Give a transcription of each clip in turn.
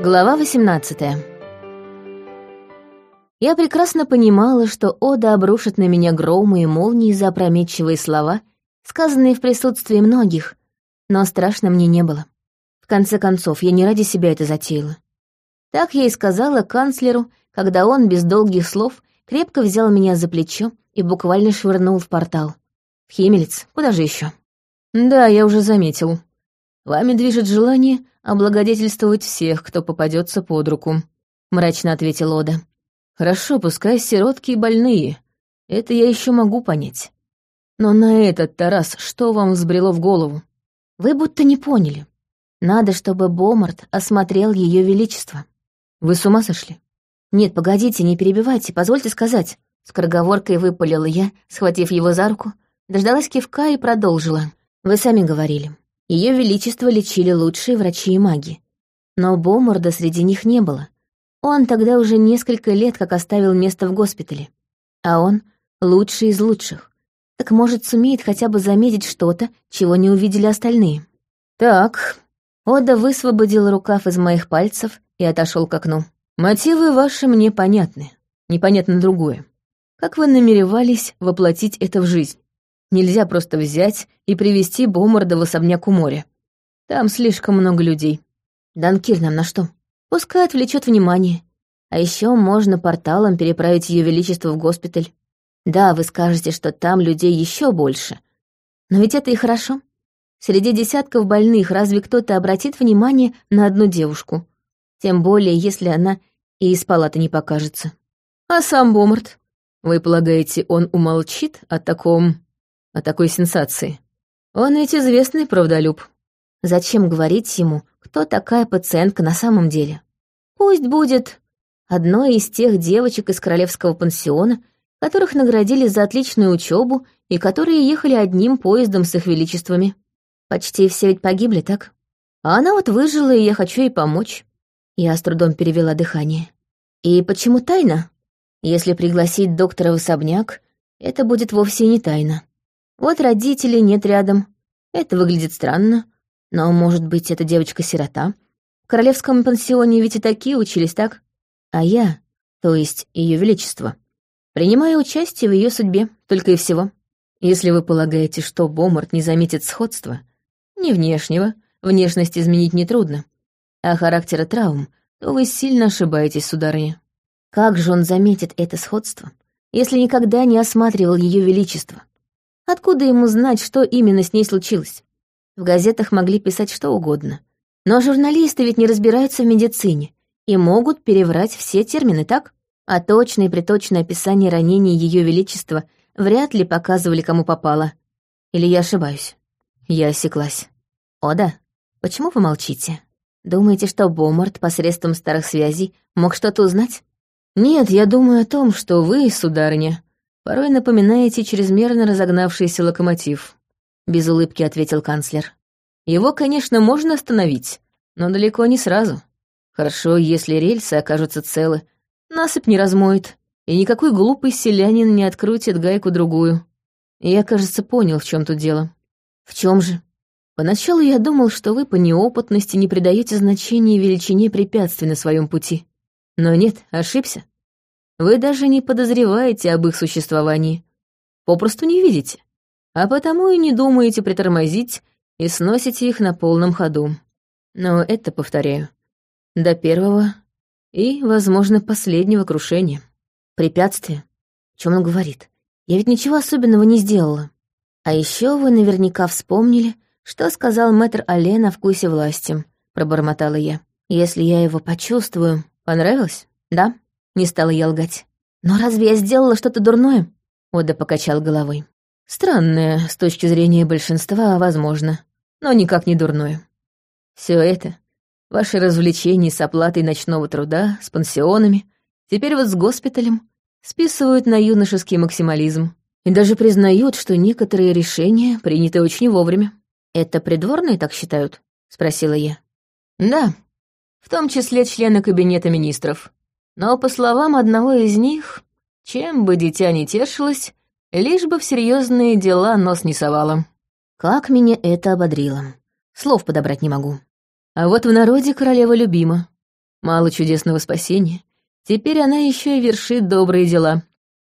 Глава 18 Я прекрасно понимала, что Ода обрушит на меня громы и молнии за опрометчивые слова, сказанные в присутствии многих, но страшно мне не было. В конце концов, я не ради себя это затеяла. Так я и сказала канцлеру, когда он без долгих слов крепко взял меня за плечо и буквально швырнул в портал. В Химелец, куда же еще? Да, я уже заметил. Вами движет желание облагодетельствовать всех, кто попадется под руку, мрачно ответил Ода. Хорошо, пускай сиротки и больные. Это я еще могу понять. Но на этот-то раз что вам взбрело в голову? Вы будто не поняли. Надо, чтобы Бомарт осмотрел ее величество. Вы с ума сошли? Нет, погодите, не перебивайте, позвольте сказать. Скороговоркой выпалила я, схватив его за руку, дождалась кивка и продолжила. Вы сами говорили. Ее величество лечили лучшие врачи и маги. Но Боморда среди них не было. Он тогда уже несколько лет как оставил место в госпитале. А он — лучший из лучших. Так, может, сумеет хотя бы заметить что-то, чего не увидели остальные. Так, Ода высвободил рукав из моих пальцев и отошел к окну. Мотивы ваши мне понятны. Непонятно другое. Как вы намеревались воплотить это в жизнь? Нельзя просто взять и привести Бомарда в особняк у моря. Там слишком много людей. Данкир нам на что? Пускай отвлечет внимание. А еще можно порталом переправить ее величество в госпиталь. Да, вы скажете, что там людей еще больше. Но ведь это и хорошо. Среди десятков больных разве кто-то обратит внимание на одну девушку? Тем более, если она и из палаты не покажется. А сам Бомарт? Вы полагаете, он умолчит о таком о такой сенсации. Он ведь известный правдолюб. Зачем говорить ему, кто такая пациентка на самом деле? Пусть будет одной из тех девочек из королевского пансиона, которых наградили за отличную учебу и которые ехали одним поездом с их величествами. Почти все ведь погибли, так? А она вот выжила, и я хочу ей помочь. Я с трудом перевела дыхание. И почему тайна? Если пригласить доктора в особняк, это будет вовсе не тайна. Вот родителей нет рядом. Это выглядит странно. Но, может быть, эта девочка-сирота? В королевском пансионе ведь и такие учились, так? А я, то есть ее величество, принимаю участие в ее судьбе, только и всего. Если вы полагаете, что Бомарт не заметит сходства, не внешнего, внешность изменить нетрудно, а характера травм, то вы сильно ошибаетесь, сударыня. Как же он заметит это сходство, если никогда не осматривал ее величество? Откуда ему знать, что именно с ней случилось? В газетах могли писать что угодно. Но журналисты ведь не разбираются в медицине и могут переврать все термины, так? А точное и приточное описание ранений Ее Величества вряд ли показывали, кому попало. Или я ошибаюсь? Я осеклась. «О да, почему вы молчите? Думаете, что Бомарт посредством старых связей мог что-то узнать?» «Нет, я думаю о том, что вы, сударыня, порой напоминаете чрезмерно разогнавшийся локомотив», — без улыбки ответил канцлер. «Его, конечно, можно остановить, но далеко не сразу. Хорошо, если рельсы окажутся целы, насыпь не размоет, и никакой глупый селянин не открутит гайку-другую. Я, кажется, понял, в чем тут дело. В чем же? Поначалу я думал, что вы по неопытности не придаете значения величине препятствий на своем пути. Но нет, ошибся. Вы даже не подозреваете об их существовании. Попросту не видите. А потому и не думаете притормозить и сносите их на полном ходу. Но это, повторяю, до первого и, возможно, последнего крушения. Препятствие? О чем он говорит? Я ведь ничего особенного не сделала. А еще вы наверняка вспомнили, что сказал мэтр Алле на вкусе власти, пробормотала я. Если я его почувствую, понравилось? Да? Не стала я лгать. «Но разве я сделала что-то дурное?» Ода покачал головой. «Странное, с точки зрения большинства, возможно, но никак не дурное. Все это, ваши развлечения с оплатой ночного труда, с пансионами, теперь вот с госпиталем, списывают на юношеский максимализм и даже признают, что некоторые решения приняты очень вовремя. «Это придворные так считают?» — спросила я. «Да, в том числе члены кабинета министров. Но, по словам одного из них, чем бы дитя не тешилось, лишь бы в серьезные дела нос не совало. Как меня это ободрило. Слов подобрать не могу. А вот в народе королева любима. Мало чудесного спасения. Теперь она еще и вершит добрые дела.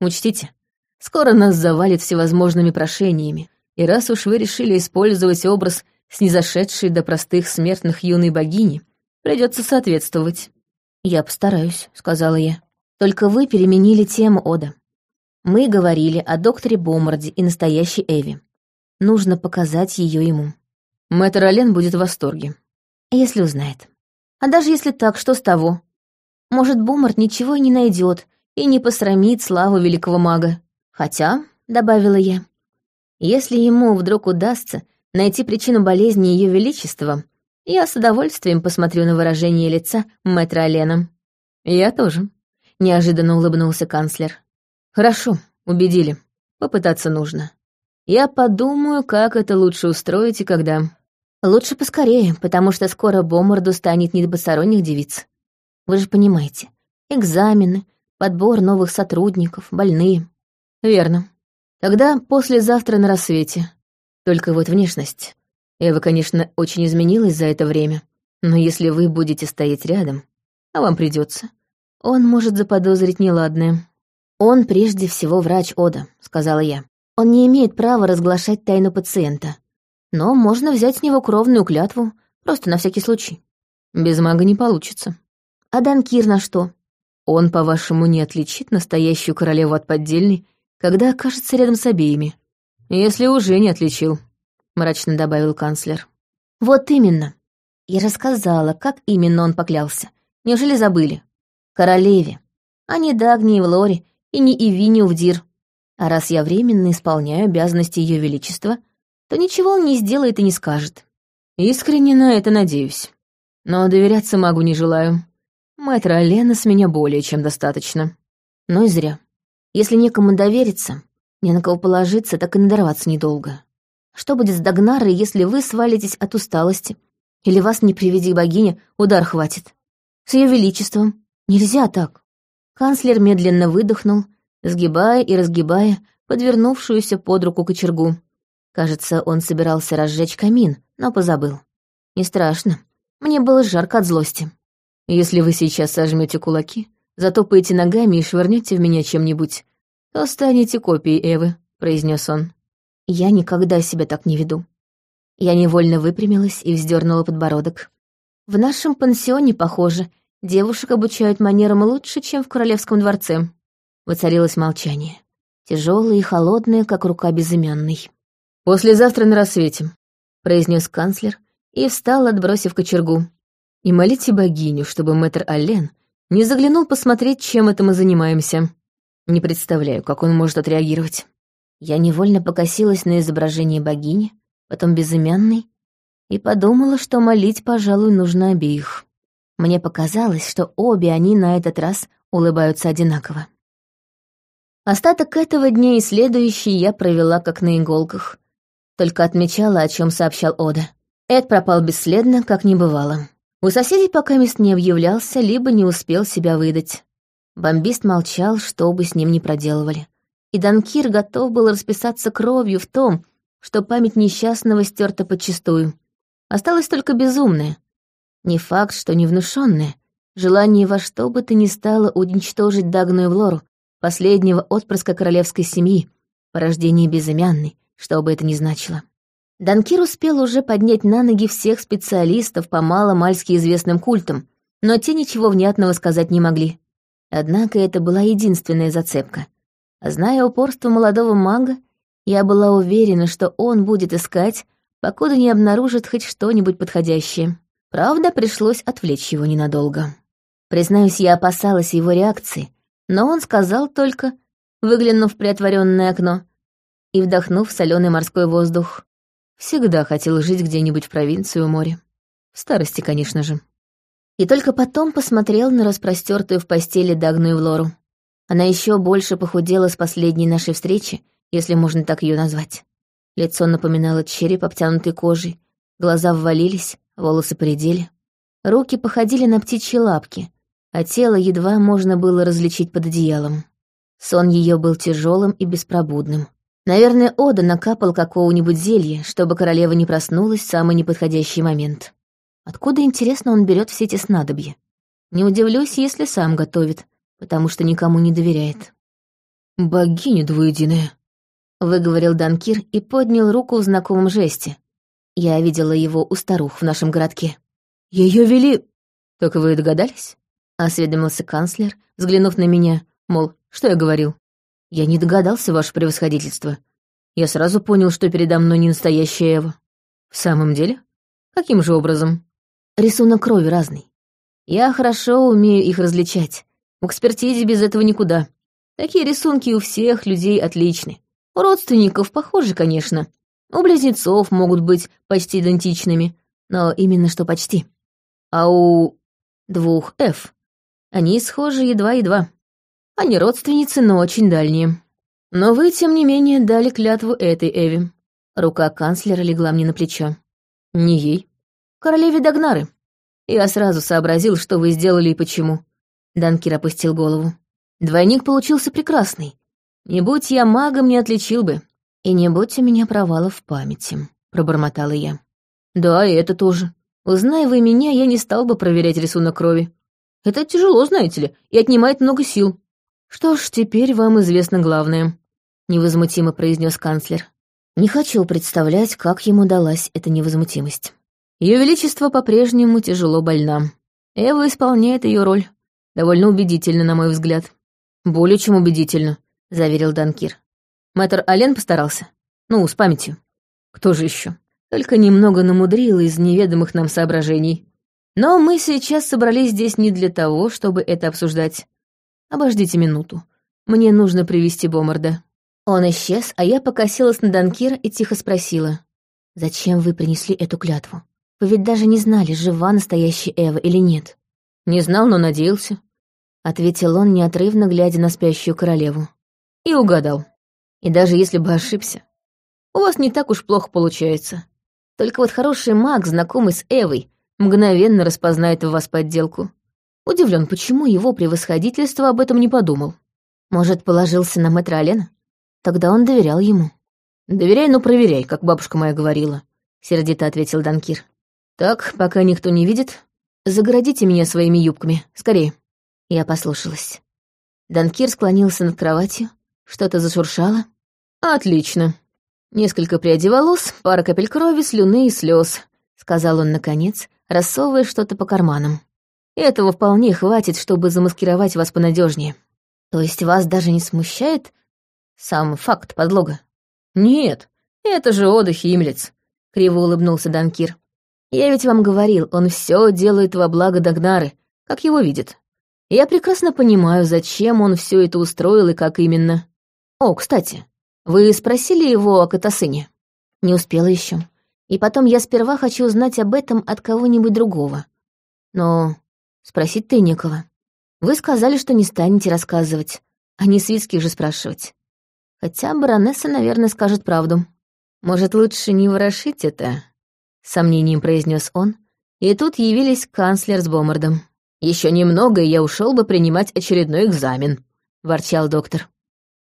Учтите, скоро нас завалит всевозможными прошениями, и раз уж вы решили использовать образ снизошедшей до простых смертных юной богини, придется соответствовать. «Я постараюсь», — сказала я. «Только вы переменили тему, Ода. Мы говорили о докторе Бомарде и настоящей Эви. Нужно показать ее ему. Мэтр Олен будет в восторге. Если узнает. А даже если так, что с того? Может, Бомард ничего и не найдет и не посрамит славу великого мага. Хотя, — добавила я, — если ему вдруг удастся найти причину болезни Ее Величества, я с удовольствием посмотрю на выражение лица мэтра Олена. Я тоже, — неожиданно улыбнулся канцлер. Хорошо, убедили. Попытаться нужно. Я подумаю, как это лучше устроить и когда. Лучше поскорее, потому что скоро Бомарду станет не до посторонних девиц. Вы же понимаете, экзамены, подбор новых сотрудников, больные. Верно. Тогда послезавтра на рассвете. Только вот внешность. Эва, конечно, очень изменилась за это время, но если вы будете стоять рядом, а вам придется, он может заподозрить неладное. «Он прежде всего врач Ода», — сказала я. «Он не имеет права разглашать тайну пациента. Но можно взять с него кровную клятву, просто на всякий случай. Без мага не получится. А Данкир на что? Он, по-вашему, не отличит настоящую королеву от поддельной, когда окажется рядом с обеими. Если уже не отличил», — мрачно добавил канцлер. «Вот именно. Я рассказала, как именно он поклялся. Неужели забыли? Королеве. А не Дагни и Влоре, и не Ивиню в Дир. А раз я временно исполняю обязанности Ее Величества, то ничего он не сделает и не скажет. Искренне на это надеюсь. Но доверяться магу не желаю. Мэтра Алена с меня более чем достаточно. Но и зря. Если некому довериться, не на кого положиться, так и надорваться недолго. Что будет с Дагнарой, если вы свалитесь от усталости? Или вас, не приведи богиня, удар хватит? С ее величеством. Нельзя так. Канцлер медленно выдохнул, сгибая и разгибая подвернувшуюся под руку кочергу. Кажется, он собирался разжечь камин, но позабыл. Не страшно. Мне было жарко от злости. Если вы сейчас сожмете кулаки, затопаете ногами и швырнете в меня чем-нибудь, то станете копией Эвы, произнес он. Я никогда себя так не веду. Я невольно выпрямилась и вздернула подбородок. В нашем пансионе, похоже, Девушек обучают манерам лучше, чем в королевском дворце. Воцарилось молчание. Тяжелое и холодное, как рука безымянной. «Послезавтра на рассвете», — произнес канцлер и встал, отбросив кочергу. «И молите богиню, чтобы мэтр Аллен не заглянул посмотреть, чем это мы занимаемся. Не представляю, как он может отреагировать». Я невольно покосилась на изображение богини, потом безымянной, и подумала, что молить, пожалуй, нужно обеих. Мне показалось, что обе они на этот раз улыбаются одинаково. Остаток этого дня и следующий я провела как на иголках. Только отмечала, о чем сообщал Ода. Эд пропал бесследно, как не бывало. У соседей пока мест не объявлялся, либо не успел себя выдать. Бомбист молчал, что бы с ним ни проделывали. И Данкир готов был расписаться кровью в том, что память несчастного стерта подчистую. Осталось только безумное — не факт, что не внушенное. Желание во что бы то ни стало уничтожить Дагну и Влору, последнего отпрыска королевской семьи, порождение безымянной, что бы это ни значило. Данкир успел уже поднять на ноги всех специалистов по маломальски известным культам, но те ничего внятного сказать не могли. Однако это была единственная зацепка. Зная упорство молодого мага, я была уверена, что он будет искать, покуда не обнаружит хоть что-нибудь подходящее. Правда, пришлось отвлечь его ненадолго. Признаюсь, я опасалась его реакции, но он сказал только, выглянув в приотворенное окно и вдохнув соленый морской воздух. Всегда хотел жить где-нибудь в провинции у моря. В старости, конечно же. И только потом посмотрел на распростертую в постели Дагну и Влору. Она еще больше похудела с последней нашей встречи, если можно так ее назвать. Лицо напоминало череп, обтянутый кожей, глаза ввалились, волосы поредели. Руки походили на птичьи лапки, а тело едва можно было различить под одеялом. Сон ее был тяжелым и беспробудным. Наверное, Ода накапал какого-нибудь зелья, чтобы королева не проснулась в самый неподходящий момент. Откуда, интересно, он берет все эти снадобья? Не удивлюсь, если сам готовит, потому что никому не доверяет. «Богиня двуединая», — выговорил Данкир и поднял руку в знакомом жесте. Я видела его у старух в нашем городке. Ее вели...» «Так вы догадались?» — осведомился канцлер, взглянув на меня, мол, что я говорил. «Я не догадался, ваше превосходительство. Я сразу понял, что передо мной не настоящая Эва. В самом деле? Каким же образом? Рисунок крови разный. Я хорошо умею их различать. В экспертизе без этого никуда. Такие рисунки у всех людей отличны. У родственников похожи, конечно. У близнецов могут быть почти идентичными, но именно что почти. А у двух F они схожи едва-едва. Они родственницы, но очень дальние. Но вы, тем не менее, дали клятву этой Эви. Рука канцлера легла мне на плечо. Не ей. Королеве Дагнары. Я сразу сообразил, что вы сделали и почему. Данкир опустил голову. Двойник получился прекрасный. Не будь я магом, не отличил бы. И не будь у меня провалов в памяти, пробормотала я. Да, и это тоже. Узная вы меня, я не стал бы проверять рисунок крови. Это тяжело, знаете ли, и отнимает много сил. Что ж, теперь вам известно главное, невозмутимо произнес канцлер. Не хочу представлять, как ему далась эта невозмутимость. Ее Величество по-прежнему тяжело больна. Эва исполняет ее роль. Довольно убедительно, на мой взгляд. Более чем убедительно, заверил Данкир. Мэтр Ален постарался. Ну, с памятью. Кто же еще? Только немного намудрил из неведомых нам соображений. Но мы сейчас собрались здесь не для того, чтобы это обсуждать. Обождите минуту. Мне нужно привести Бомарда. Он исчез, а я покосилась на Данкира и тихо спросила. «Зачем вы принесли эту клятву? Вы ведь даже не знали, жива настоящая Эва или нет». «Не знал, но надеялся», — ответил он, неотрывно глядя на спящую королеву. «И угадал. И даже если бы ошибся, у вас не так уж плохо получается. Только вот хороший маг, знакомый с Эвой, мгновенно распознает в вас подделку. Удивлен, почему его превосходительство об этом не подумал. Может, положился на мэтра Алена? Тогда он доверял ему. «Доверяй, но проверяй, как бабушка моя говорила», — сердито ответил Данкир. «Так, пока никто не видит, загородите меня своими юбками, скорее». Я послушалась. Данкир склонился над кроватью, что-то зашуршало. «Отлично. Несколько прядей волос, пара капель крови, слюны и слез», — сказал он наконец, рассовывая что-то по карманам. «Этого вполне хватит, чтобы замаскировать вас понадежнее. То есть вас даже не смущает сам факт подлога?» «Нет, это же Ода Химлец», — криво улыбнулся Данкир. «Я ведь вам говорил, он все делает во благо Дагнары, как его видит. Я прекрасно понимаю, зачем он все это устроил и как именно. О, кстати, вы спросили его о Катасыне?» «Не успела еще. И потом я сперва хочу узнать об этом от кого-нибудь другого. Но спросить-то некого. Вы сказали, что не станете рассказывать, а не свитских же спрашивать. Хотя баронесса, наверное, скажет правду. Может, лучше не ворошить это?» Сомнением произнес он, и тут явились канцлер с Бомардом. Еще немного, и я ушел бы принимать очередной экзамен», — ворчал доктор.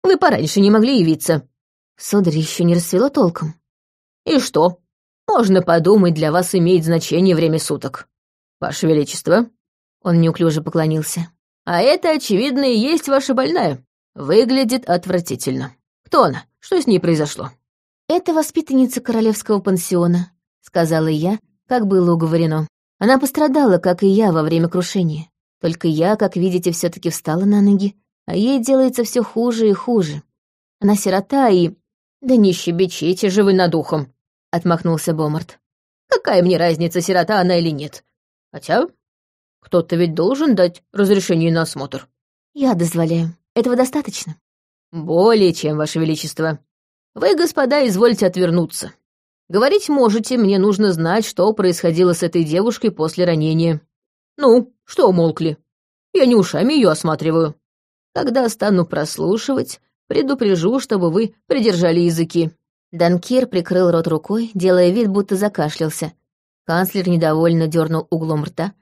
«Вы пораньше не могли явиться». Сударь еще не рассвело толком. «И что? Можно подумать, для вас имеет значение время суток. Ваше Величество». Он неуклюже поклонился. «А это, очевидно, и есть ваша больная. Выглядит отвратительно. Кто она? Что с ней произошло?» «Это воспитанница королевского пансиона», — сказала я, как было уговорено. Она пострадала, как и я, во время крушения. Только я, как видите, все таки встала на ноги, а ей делается все хуже и хуже. Она сирота и... «Да не щебечите же вы над ухом», — отмахнулся Бомарт. «Какая мне разница, сирота она или нет? Хотя кто-то ведь должен дать разрешение на осмотр». «Я дозволяю. Этого достаточно?» «Более чем, Ваше Величество. Вы, господа, извольте отвернуться. Говорить можете, мне нужно знать, что происходило с этой девушкой после ранения. Ну, что умолкли? Я не ушами ее осматриваю. Когда стану прослушивать, предупрежу, чтобы вы придержали языки». Данкир прикрыл рот рукой, делая вид, будто закашлялся. Канцлер недовольно дернул углом рта,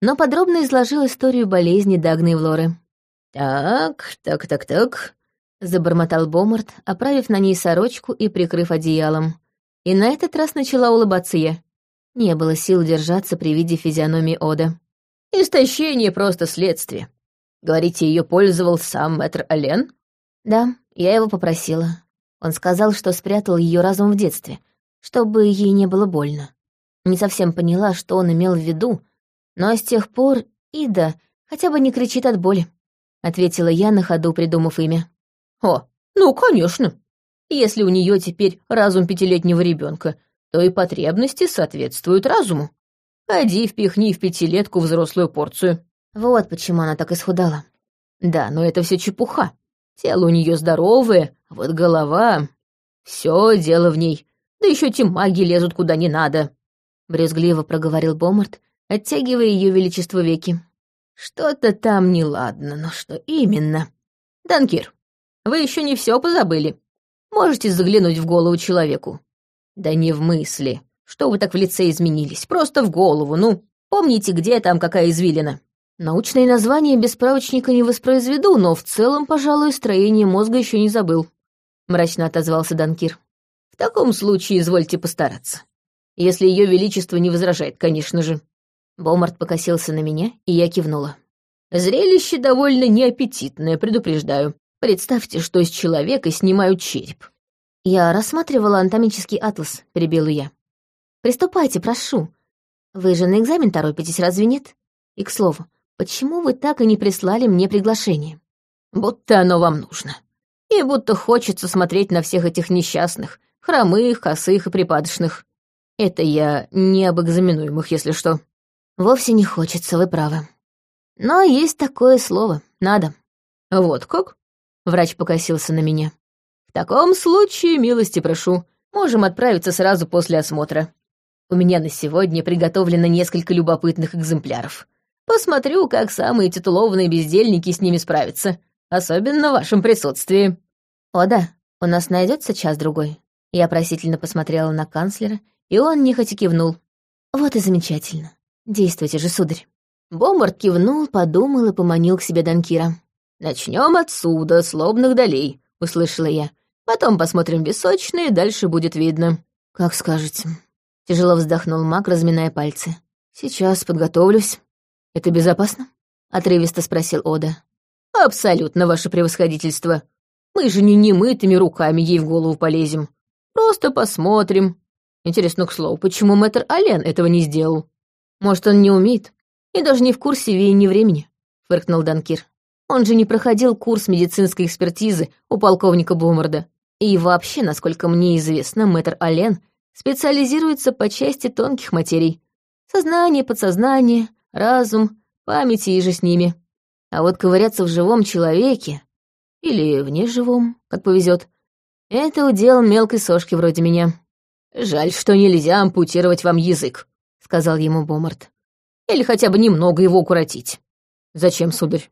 но подробно изложил историю болезни Дагны и Влоры. «Так, так, так, так», Забормотал Бомарт, оправив на ней сорочку и прикрыв одеялом. И на этот раз начала улыбаться я. Не было сил держаться при виде физиономии Ода. Истощение просто следствие. Говорите, ее пользовал сам мэтр Ален? Да, я его попросила. Он сказал, что спрятал ее разум в детстве, чтобы ей не было больно. Не совсем поняла, что он имел в виду, но с тех пор Ида хотя бы не кричит от боли, ответила я на ходу, придумав имя. О, ну, конечно. Если у нее теперь разум пятилетнего ребенка, то и потребности соответствуют разуму. Пойди впихни в пятилетку взрослую порцию. Вот почему она так исхудала. Да, но это все чепуха. Тело у нее здоровое, а вот голова... Все дело в ней. Да еще те маги лезут куда не надо. Брезгливо проговорил Бомарт, оттягивая ее величество веки. Что-то там неладно, но что именно? Данкир, вы еще не все позабыли. Можете заглянуть в голову человеку. Да не в мысли. Что вы так в лице изменились? Просто в голову, ну. Помните, где там какая извилина? Научные названия без справочника не воспроизведу, но в целом, пожалуй, строение мозга еще не забыл. Мрачно отозвался Данкир. В таком случае извольте постараться. Если ее величество не возражает, конечно же. Бомарт покосился на меня, и я кивнула. Зрелище довольно неаппетитное, предупреждаю. Представьте, что из человека снимают череп. Я рассматривала анатомический атлас, перебила я. Приступайте, прошу. Вы же на экзамен торопитесь, разве нет? И, к слову, почему вы так и не прислали мне приглашение? Будто оно вам нужно. И будто хочется смотреть на всех этих несчастных, хромых, косых и припадочных. Это я не об экзаменуемых, если что. Вовсе не хочется, вы правы. Но есть такое слово «надо». Вот как? Врач покосился на меня. В таком случае, милости прошу, можем отправиться сразу после осмотра. У меня на сегодня приготовлено несколько любопытных экземпляров. Посмотрю, как самые титулованные бездельники с ними справятся, особенно в вашем присутствии. О да, у нас найдется час-другой. Я просительно посмотрела на канцлера, и он нехотя кивнул. Вот и замечательно. Действуйте же, сударь. Бомбард кивнул, подумал и поманил к себе Данкира. «Начнем отсюда, с лобных долей», — услышала я. «Потом посмотрим височные, дальше будет видно». «Как скажете». Тяжело вздохнул маг, разминая пальцы. «Сейчас подготовлюсь». «Это безопасно?» — отрывисто спросил Ода. «Абсолютно, ваше превосходительство. Мы же не немытыми руками ей в голову полезем. Просто посмотрим. Интересно, к слову, почему мэтр Ален этого не сделал? Может, он не умеет и даже не в курсе веяния времени?» — фыркнул Данкир. Он же не проходил курс медицинской экспертизы у полковника Бумарда. И вообще, насколько мне известно, мэтр Ален специализируется по части тонких материй. Сознание, подсознание, разум, память и же с ними. А вот ковыряться в живом человеке, или в неживом, как повезет, это удел мелкой сошки вроде меня. «Жаль, что нельзя ампутировать вам язык», — сказал ему Бомарт. «Или хотя бы немного его укоротить». «Зачем, сударь?»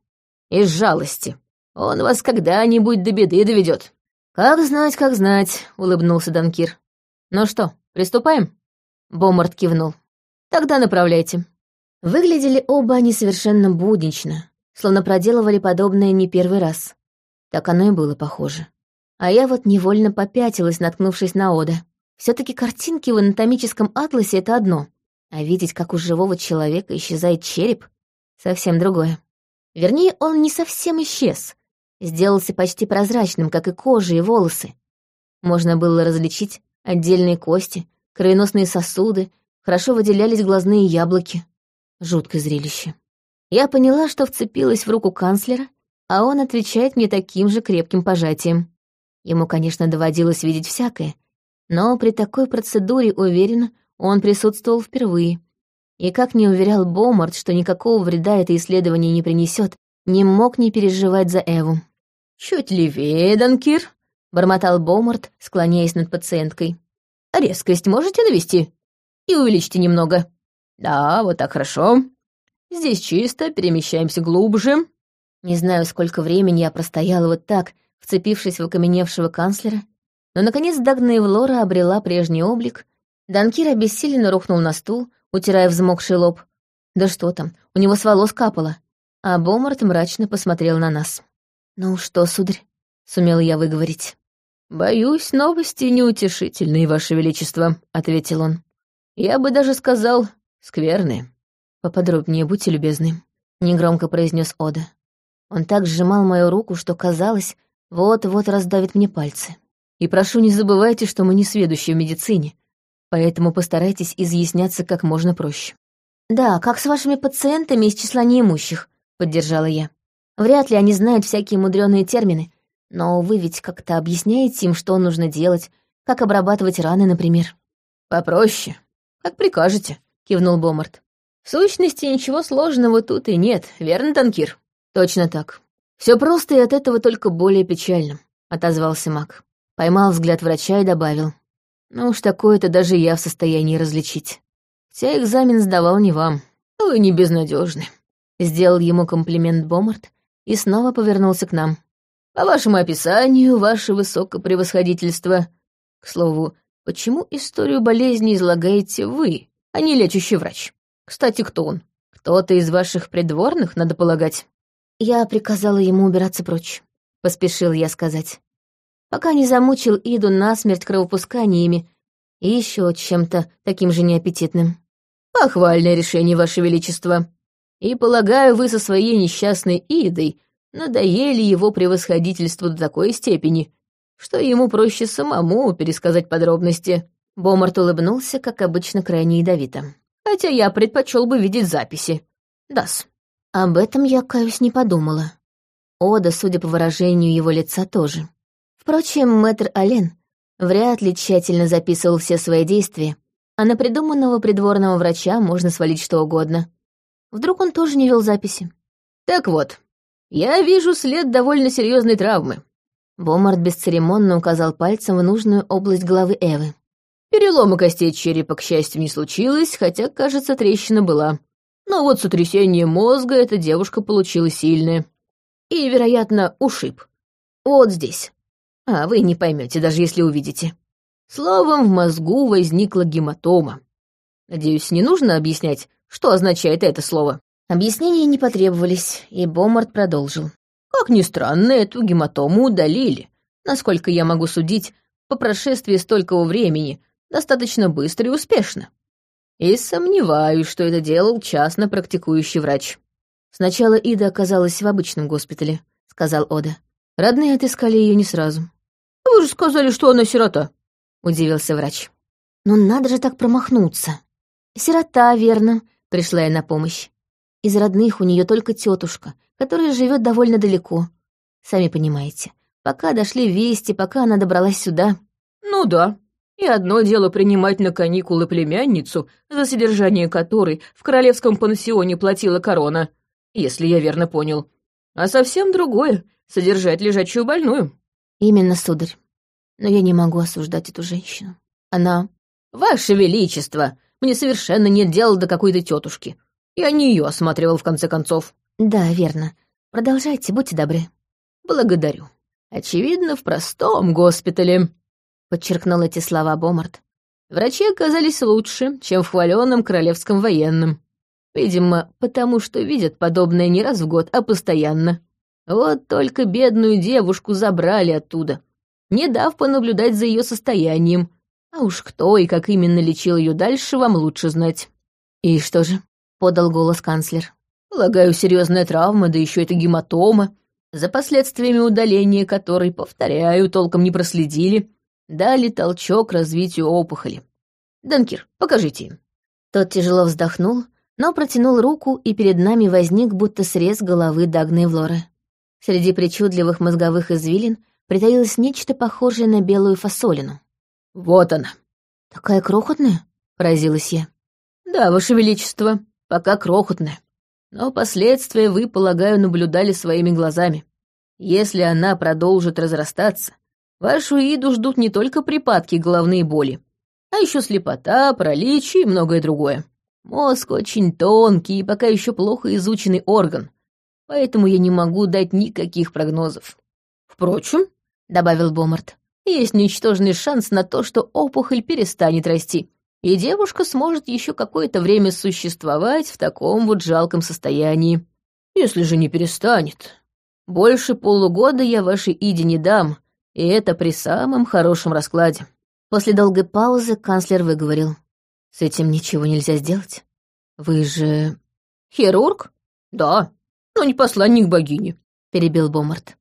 Из жалости. Он вас когда-нибудь до беды доведет. Как знать, как знать, улыбнулся Данкир. Ну что, приступаем? Бомарт кивнул. Тогда направляйте. Выглядели оба они совершенно буднично, словно проделывали подобное не первый раз. Так оно и было похоже. А я вот невольно попятилась, наткнувшись на Ода. все таки картинки в анатомическом атласе — это одно, а видеть, как у живого человека исчезает череп — совсем другое. Вернее, он не совсем исчез. Сделался почти прозрачным, как и кожа и волосы. Можно было различить отдельные кости, кровеносные сосуды, хорошо выделялись глазные яблоки. Жуткое зрелище. Я поняла, что вцепилась в руку канцлера, а он отвечает мне таким же крепким пожатием. Ему, конечно, доводилось видеть всякое, но при такой процедуре, уверена, он присутствовал впервые — и как не уверял Бомарт, что никакого вреда это исследование не принесет, не мог не переживать за Эву. «Чуть левее, Данкир», — бормотал Бомарт, склоняясь над пациенткой. «Резкость можете навести? И увеличьте немного. Да, вот так хорошо. Здесь чисто, перемещаемся глубже». Не знаю, сколько времени я простояла вот так, вцепившись в окаменевшего канцлера, но, наконец, Дагна Эвлора обрела прежний облик, Данкир обессиленно рухнул на стул, утирая взмокший лоб. Да что там, у него с волос капало. А Бомарт мрачно посмотрел на нас. «Ну что, сударь?» — сумел я выговорить. «Боюсь, новости неутешительные, Ваше Величество», — ответил он. «Я бы даже сказал, скверные». «Поподробнее будьте любезны», — негромко произнес Ода. Он так сжимал мою руку, что казалось, вот-вот раздавит мне пальцы. «И прошу, не забывайте, что мы не сведущие в медицине, поэтому постарайтесь изъясняться как можно проще». «Да, как с вашими пациентами из числа неимущих», — поддержала я. «Вряд ли они знают всякие мудреные термины, но вы ведь как-то объясняете им, что нужно делать, как обрабатывать раны, например». «Попроще. Как прикажете», — кивнул Бомарт. «В сущности, ничего сложного тут и нет, верно, Танкир?» «Точно так. Все просто и от этого только более печально», — отозвался маг. Поймал взгляд врача и добавил. «Ну уж такое-то даже я в состоянии различить. Хотя экзамен сдавал не вам. Вы не безнадежны. Сделал ему комплимент Бомарт и снова повернулся к нам. По вашему описанию, ваше высокопревосходительство. К слову, почему историю болезни излагаете вы, а не лечащий врач? Кстати, кто он? Кто-то из ваших придворных, надо полагать. Я приказала ему убираться прочь, поспешил я сказать. Пока не замучил Иду насмерть кровопусканиями и еще чем-то таким же неаппетитным. Похвальное решение, Ваше Величество. И, полагаю, вы со своей несчастной Идой надоели его превосходительству до такой степени, что ему проще самому пересказать подробности. Бомарт улыбнулся, как обычно, крайне ядовито. Хотя я предпочел бы видеть записи. Дас. Об этом я, каюсь, не подумала. Ода, судя по выражению его лица, тоже. Впрочем, мэтр Ален вряд ли тщательно записывал все свои действия, а на придуманного придворного врача можно свалить что угодно. Вдруг он тоже не вел записи. Так вот, я вижу след довольно серьезной травмы. Бомард бесцеремонно указал пальцем в нужную область головы Эвы. Перелома костей черепа, к счастью, не случилось, хотя, кажется, трещина была. Но вот сотрясение мозга эта девушка получила сильное. И, вероятно, ушиб. Вот здесь. А вы не поймете, даже если увидите. Словом, в мозгу возникла гематома. Надеюсь, не нужно объяснять, что означает это слово. Объяснения не потребовались, и Бомарт продолжил. Как ни странно, эту гематому удалили. Насколько я могу судить, по прошествии столького времени, достаточно быстро и успешно. И сомневаюсь, что это делал частно практикующий врач. Сначала Ида оказалась в обычном госпитале, сказал Ода. Родные отыскали ее не сразу. Вы же сказали, что она сирота. — удивился врач. «Ну надо же так промахнуться. Сирота, верно, пришла я на помощь. Из родных у нее только тетушка, которая живет довольно далеко. Сами понимаете, пока дошли вести, пока она добралась сюда. Ну да. И одно дело принимать на каникулы племянницу, за содержание которой в королевском пансионе платила корона, если я верно понял. А совсем другое — содержать лежачую больную. Именно, сударь но я не могу осуждать эту женщину. Она... «Ваше Величество! Мне совершенно нет дела до какой-то тетушки. Я не ее осматривал, в конце концов». «Да, верно. Продолжайте, будьте добры». «Благодарю. Очевидно, в простом госпитале», — подчеркнул эти слова Бомарт. «Врачи оказались лучше, чем в хваленном королевском военном. Видимо, потому что видят подобное не раз в год, а постоянно. Вот только бедную девушку забрали оттуда, не дав понаблюдать за ее состоянием. А уж кто и как именно лечил ее дальше, вам лучше знать. «И что же?» — подал голос канцлер. «Полагаю, серьезная травма, да еще это гематома, за последствиями удаления которой, повторяю, толком не проследили, дали толчок развитию опухоли. Данкир, покажите им». Тот тяжело вздохнул, но протянул руку, и перед нами возник будто срез головы Дагны Влоры. Среди причудливых мозговых извилин притаилось нечто похожее на белую фасолину. «Вот она!» «Такая крохотная?» — поразилась я. «Да, Ваше Величество, пока крохотная. Но последствия вы, полагаю, наблюдали своими глазами. Если она продолжит разрастаться, вашу Иду ждут не только припадки головные боли, а еще слепота, паралич и многое другое. Мозг очень тонкий и пока еще плохо изученный орган, поэтому я не могу дать никаких прогнозов. Впрочем, добавил Бомарт. «Есть ничтожный шанс на то, что опухоль перестанет расти, и девушка сможет еще какое-то время существовать в таком вот жалком состоянии. Если же не перестанет. Больше полугода я вашей Иде не дам, и это при самом хорошем раскладе». После долгой паузы канцлер выговорил. «С этим ничего нельзя сделать. Вы же «Хирург? Да, но не посланник богини», — перебил Бомарт.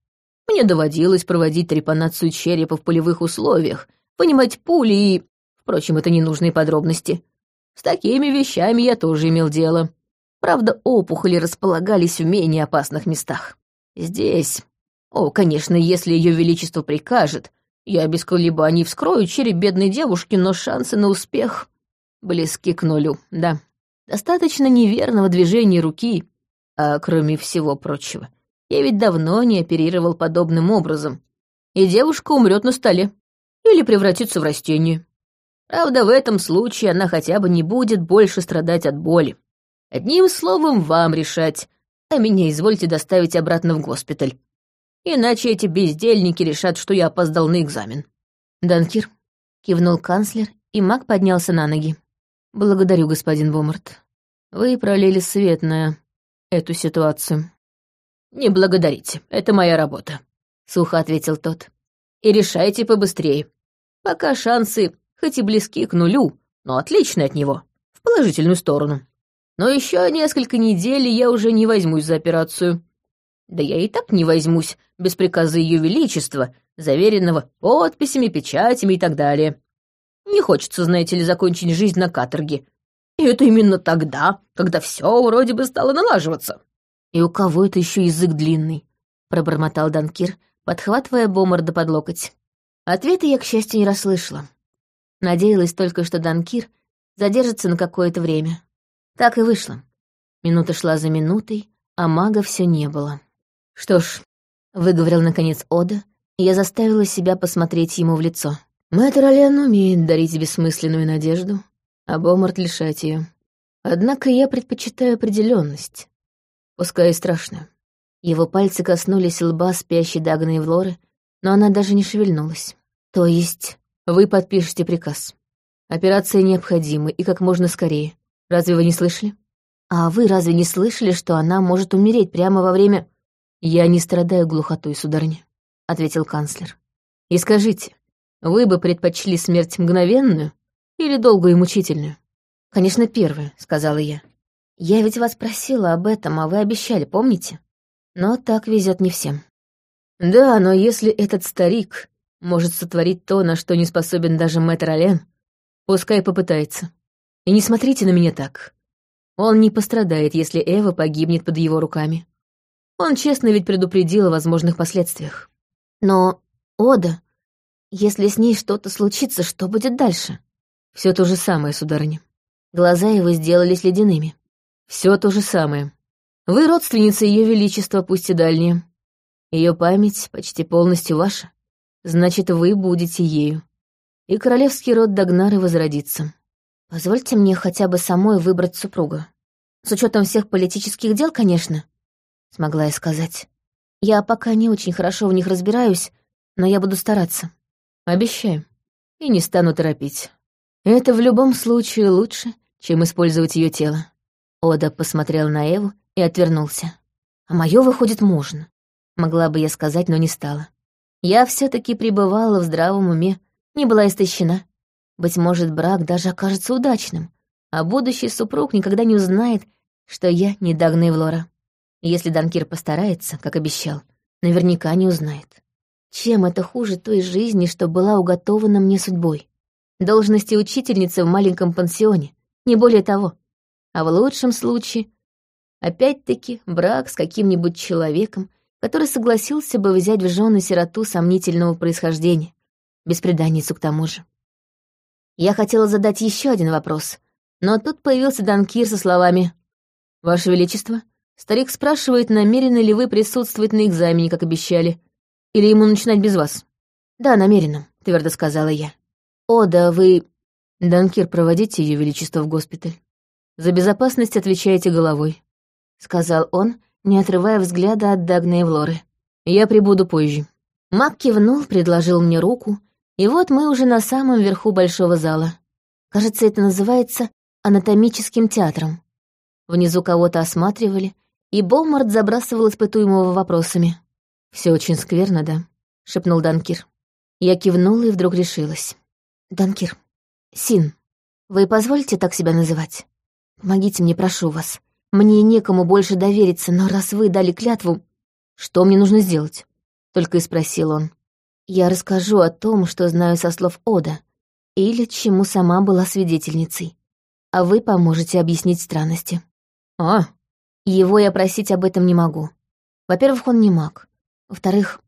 «Мне доводилось проводить трепанацию черепа в полевых условиях, понимать пули и... Впрочем, это ненужные подробности. С такими вещами я тоже имел дело. Правда, опухоли располагались в менее опасных местах. Здесь... О, конечно, если Ее Величество прикажет, я без колебаний вскрою череп бедной девушки, но шансы на успех близки к нулю, да. Достаточно неверного движения руки, а кроме всего прочего, я ведь давно не оперировал подобным образом, и девушка умрет на столе или превратится в растение. Правда, в этом случае она хотя бы не будет больше страдать от боли. Одним словом, вам решать, а меня извольте доставить обратно в госпиталь. Иначе эти бездельники решат, что я опоздал на экзамен». «Данкир», — кивнул канцлер, и маг поднялся на ноги. «Благодарю, господин Бомарт. Вы пролили свет на эту ситуацию». «Не благодарите, это моя работа», — сухо ответил тот. «И решайте побыстрее, пока шансы хоть и близки к нулю, но отличны от него, в положительную сторону. Но еще несколько недель я уже не возьмусь за операцию. Да я и так не возьмусь без приказа Ее Величества, заверенного подписями, печатями и так далее. Не хочется, знаете ли, закончить жизнь на каторге. И это именно тогда, когда все вроде бы стало налаживаться. «И у кого это еще язык длинный?» — пробормотал Данкир, подхватывая Бомарда под локоть. Ответа я, к счастью, не расслышала. Надеялась только, что Данкир задержится на какое-то время. Так и вышло. Минута шла за минутой, а мага все не было. «Что ж», — выговорил наконец Ода, и я заставила себя посмотреть ему в лицо. «Мэтр Ален умеет дарить бессмысленную надежду, а Бомарт лишать ее. Однако я предпочитаю определенность, пускай и страшную». Его пальцы коснулись лба спящей Дагны Евлоры, но она даже не шевельнулась. «То есть вы подпишете приказ. Операция необходима и как можно скорее. Разве вы не слышали? А вы разве не слышали, что она может умереть прямо во время... Я не страдаю глухотой, сударыня, — ответил канцлер. И скажите, вы бы предпочли смерть мгновенную или долгую и мучительную? Конечно, первую, — сказала я. Я ведь вас просила об этом, а вы обещали, помните? Но так везет не всем. Да, но если этот старик может сотворить то, на что не способен даже мэтр Ален, пускай попытается. И не смотрите на меня так. Он не пострадает, если Эва погибнет под его руками. Он честно ведь предупредил о возможных последствиях. Но, Ода, если с ней что-то случится, что будет дальше? Все то же самое, сударыня. Глаза его сделались ледяными. Все то же самое. Вы родственница Ее Величества, пусть и дальняя. Ее память почти полностью ваша значит, вы будете ею. И королевский род Дагнары возродится. Позвольте мне хотя бы самой выбрать супруга. С учетом всех политических дел, конечно, смогла я сказать. Я пока не очень хорошо в них разбираюсь, но я буду стараться. Обещаю. И не стану торопить. Это в любом случае лучше, чем использовать ее тело. Ода посмотрел на Эву и отвернулся. А мое выходит можно. Могла бы я сказать, но не стала. Я все таки пребывала в здравом уме, не была истощена. Быть может, брак даже окажется удачным, а будущий супруг никогда не узнает, что я не Дагна Эвлора. Если Данкир постарается, как обещал, наверняка не узнает. Чем это хуже той жизни, что была уготована мне судьбой? Должности учительницы в маленьком пансионе, не более того. А в лучшем случае, опять-таки, брак с каким-нибудь человеком, который согласился бы взять в жены сироту сомнительного происхождения, беспреданницу к тому же. Я хотела задать еще один вопрос, но тут появился Данкир со словами «Ваше Величество, старик спрашивает, намерены ли вы присутствовать на экзамене, как обещали, или ему начинать без вас?» «Да, намеренно», — твердо сказала я. «О, да вы...» «Данкир, проводите Ее Величество в госпиталь. За безопасность отвечаете головой», — сказал он, — не отрывая взгляда от Дагны и Влоры. «Я прибуду позже». Мак кивнул, предложил мне руку, и вот мы уже на самом верху большого зала. Кажется, это называется анатомическим театром. Внизу кого-то осматривали, и Болмарт забрасывал испытуемого вопросами. Все очень скверно, да?» — шепнул Данкир. Я кивнула и вдруг решилась. «Данкир, Син, вы позволите так себя называть? Помогите мне, прошу вас. Мне некому больше довериться, но раз вы дали клятву, что мне нужно сделать? Только и спросил он. Я расскажу о том, что знаю со слов Ода, или чему сама была свидетельницей. А вы поможете объяснить странности. А, его я просить об этом не могу. Во-первых, он не маг. Во-вторых,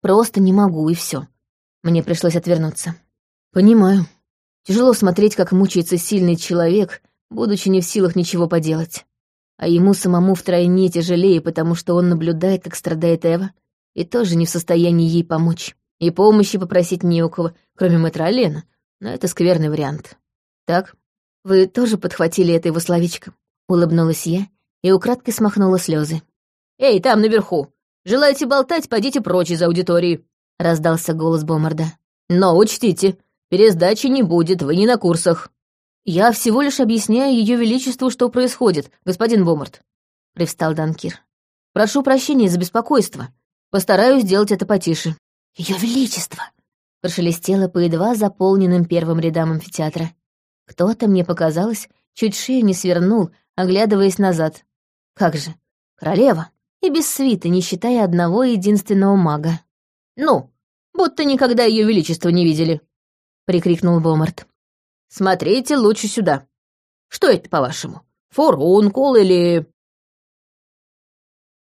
просто не могу, и все. Мне пришлось отвернуться. Понимаю. Тяжело смотреть, как мучается сильный человек, будучи не в силах ничего поделать. А ему самому втройне тяжелее, потому что он наблюдает, как страдает Эва, и тоже не в состоянии ей помочь. И помощи попросить не у кого, кроме мэтра Алена, но это скверный вариант. Так, вы тоже подхватили это его словечко? Улыбнулась я и украдкой смахнула слезы. «Эй, там наверху! Желаете болтать, пойдите прочь из аудитории!» — раздался голос Бомарда. «Но учтите, пересдачи не будет, вы не на курсах». «Я всего лишь объясняю Ее Величеству, что происходит, господин Бомард», — привстал Данкир. «Прошу прощения за беспокойство. Постараюсь сделать это потише». Ее Величество!» — прошелестело по едва заполненным первым рядам амфитеатра. Кто-то, мне показалось, чуть шею не свернул, оглядываясь назад. Как же, королева, и без свиты, не считая одного единственного мага. «Ну, будто никогда Ее Величество не видели», — прикрикнул Бомарт. «Смотрите лучше сюда. Что это, по-вашему? Фурункул или...»